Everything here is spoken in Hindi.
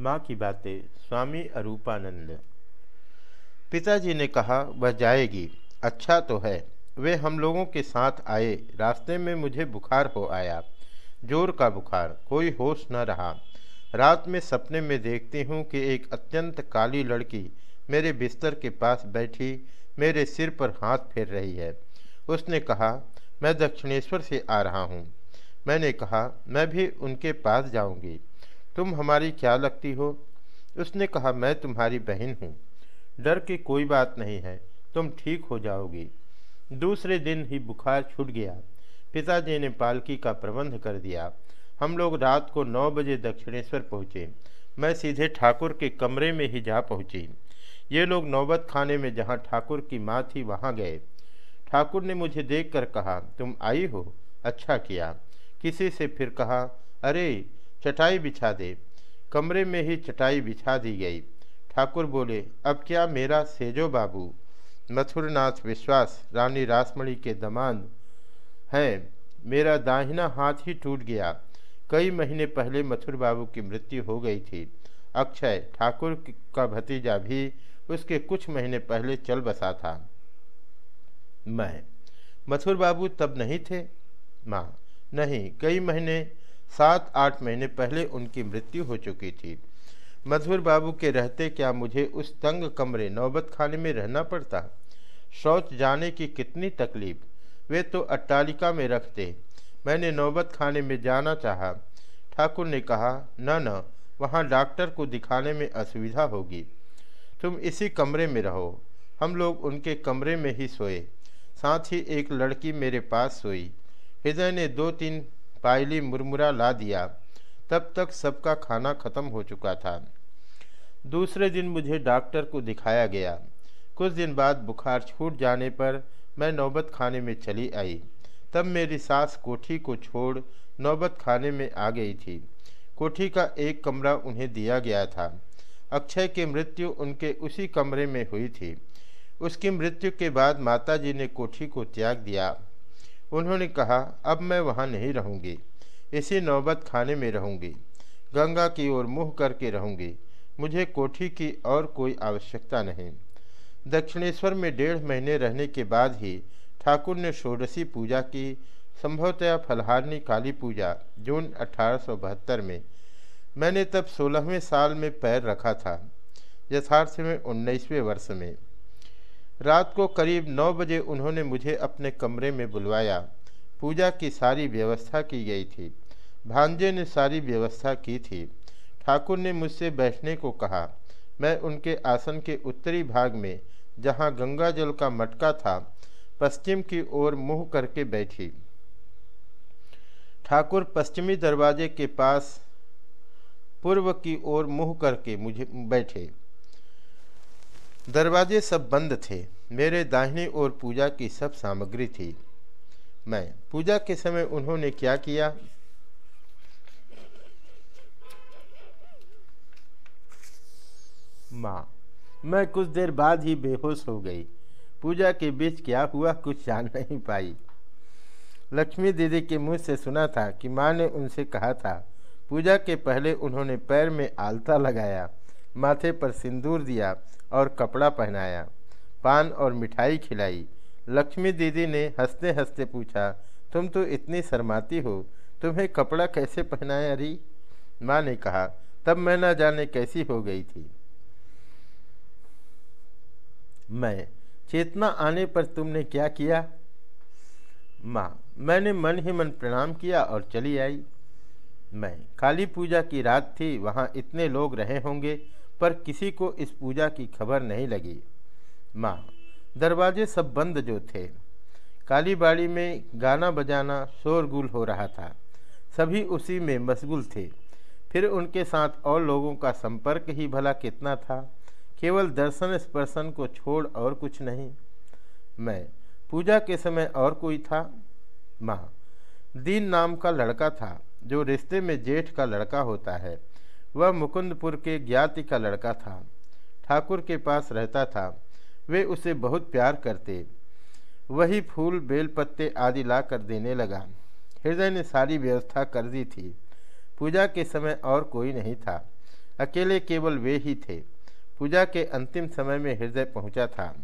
माँ की बातें, स्वामी अरूपानंद। पिताजी ने कहा, वह जाएगी। अच्छा तो है। वे हम लोगों के साथ आए। रास्ते में मुझे बुखार हो आया। ज़ोर का बुखार। कोई होश न रहा। रात में सपने में देखती हूँ कि एक अत्यंत काली लड़की मेरे बिस्तर के पास बैठी, मेरे सिर पर हाथ फेर रही है। उसने कहा, मैं दक्षिणेश्वर से आ रहा हूँ। मैंने कहा, मैं भी उनके पास जाऊँगी। तुम हमारी क्या लगती हो? उसने कहा, मैं तुम्हारी बहन हूँ। डर की कोई बात नहीं है, तुम ठीक हो जाओगी। दूसरे दिन ही बुखार छूट गया। पिताजी ने पालकी का प्रबंध कर दिया। हम लोग रात को नौ बजे दक्षिणेश्वर पहुँचे। मैं सीधे ठाकुर के कमरे में ही जा पहुँची। ये लोग नौबत खाने में जहाँ ठाकुर की माँ थी, वहाँ गए। ठाकुर ने मुझे देखकर कहा, तुम आई हो? अच्छा किया। किसी से फिर कहा, अरे चटाई बिछा दे। कमरे में ही चटाई बिछा दी गई। ठाकुर बोले, अब क्या मेरा सेजो बाबू? मथुरनाथ विश्वास, रानी रासमणी के दमान है। मेरा दाहिना हाथ ही टूट गया। कई महीने पहले मथुर बाबू की मृत्यु हो गई थी। अक्षय, ठाकुर का भतीजा भी उसके कुछ महीने पहले चल बसा था। मैं। मथुर बाबू तब नहीं थे? माँ, नहीं। कई महीने सात आठ महीने पहले उनकी मृत्यु हो चुकी थी। मधुर बाबू के रहते क्या मुझे उस तंग कमरे नौबत खाने में रहना पड़ता? शौच जाने की कितनी तकलीफ़? वे तो अट्टालिका में रखते। मैंने नौबत खाने में जाना चाहा। ठाकुर ने कहा, न न, वहाँ डॉक्टर को दिखाने में असुविधा होगी। तुम इसी कमरे में रहो। हम लोग उनके कमरे में ही सोए। साथ ही एक लड़की मेरे पास सोई। हृदय ने दो तीन पायली मुरमुरा ला दिया। तब तक सबका खाना खत्म हो चुका था। दूसरे दिन मुझे डॉक्टर को दिखाया गया। कुछ दिन बाद बुखार छूट जाने पर मैं नौबत खाने में चली आई। तब मेरी सास कोठी को छोड़ नौबत खाने में आ गई थी। कोठी का एक कमरा उन्हें दिया गया था। अक्षय की मृत्यु उनके उसी कमरे में हुई थी। उसकी मृत्यु के बाद माताजी ने कोठी को त्याग दिया। उन्होंने कहा, अब मैं वहाँ नहीं रहूँगी। इसी नौबत खाने में रहूँगी। गंगा की ओर मुँह करके रहूँगी। मुझे कोठी की और कोई आवश्यकता नहीं। दक्षिणेश्वर में डेढ़ महीने रहने के बाद ही ठाकुर ने षोडशी पूजा की। संभवतया फलहारनी काली पूजा, जून अठारह में। मैंने तब सोलहवें साल में पैर रखा था, यथार्थ में उन्नीसवें वर्ष में। रात को करीब नौ बजे उन्होंने मुझे अपने कमरे में बुलवाया। पूजा की सारी व्यवस्था की गई थी। भांजे ने सारी व्यवस्था की थी। ठाकुर ने मुझसे बैठने को कहा, मैं उनके आसन के उत्तरी भाग में, जहाँ गंगा जल का मटका था, पश्चिम की ओर मुँह करके बैठी। ठाकुर पश्चिमी दरवाजे के पास पूर्व की ओर मुँह करके मुझे, बैठे। दरवाजे सब बंद थे। मेरे दाहिनी ओर पूजा की सब सामग्री थी। मैं पूजा के समय उन्होंने क्या किया? माँ, मैं कुछ देर बाद ही बेहोश हो गई। पूजा के बीच क्या हुआ कुछ जान नहीं पाई। लक्ष्मी दीदी के मुँह से सुना था कि माँ ने उनसे कहा था। पूजा के पहले उन्होंने पैर में आलता लगाया, माथे पर सिंदूर दिया और कपड़ा पहनाया, पान और मिठाई खिलाई। लक्ष्मी दीदी ने हँसते हँसते पूछा, तुम तो इतनी शर्माती हो, तुम्हें कपड़ा कैसे पहनाया री माँ ने कहा, तब मैं न जाने कैसी हो गई थी। मैं, चेतना आने पर तुमने क्या किया? माँ, मैंने मन ही मन प्रणाम किया और चली आई। मैं, काली पूजा की रात थी, वहाँ इतने लोग रहे होंगे पर किसी को इस पूजा की खबर नहीं लगी। माँ, दरवाजे सब बंद जो थे। कालीबाड़ी में गाना बजाना शोरगुल हो रहा था। सभी उसी में मशगूल थे। फिर उनके साथ और लोगों का संपर्क ही भला कितना था। केवल दर्शन स्पर्शन को छोड़ और कुछ नहीं। मैं, पूजा के समय और कोई था? माँ, दीन नाम का लड़का था, जो रिश्ते में जेठ का लड़का होता है। वह मुकुंदपुर के ज्ञाति का लड़का था। ठाकुर के पास रहता था। वे उसे बहुत प्यार करते। वही फूल, बेलपत्ते आदि ला कर देने लगा। हृदय ने सारी व्यवस्था कर दी थी। पूजा के समय और कोई नहीं था। अकेले केवल वे ही थे। पूजा के अंतिम समय में हृदय पहुँचा था।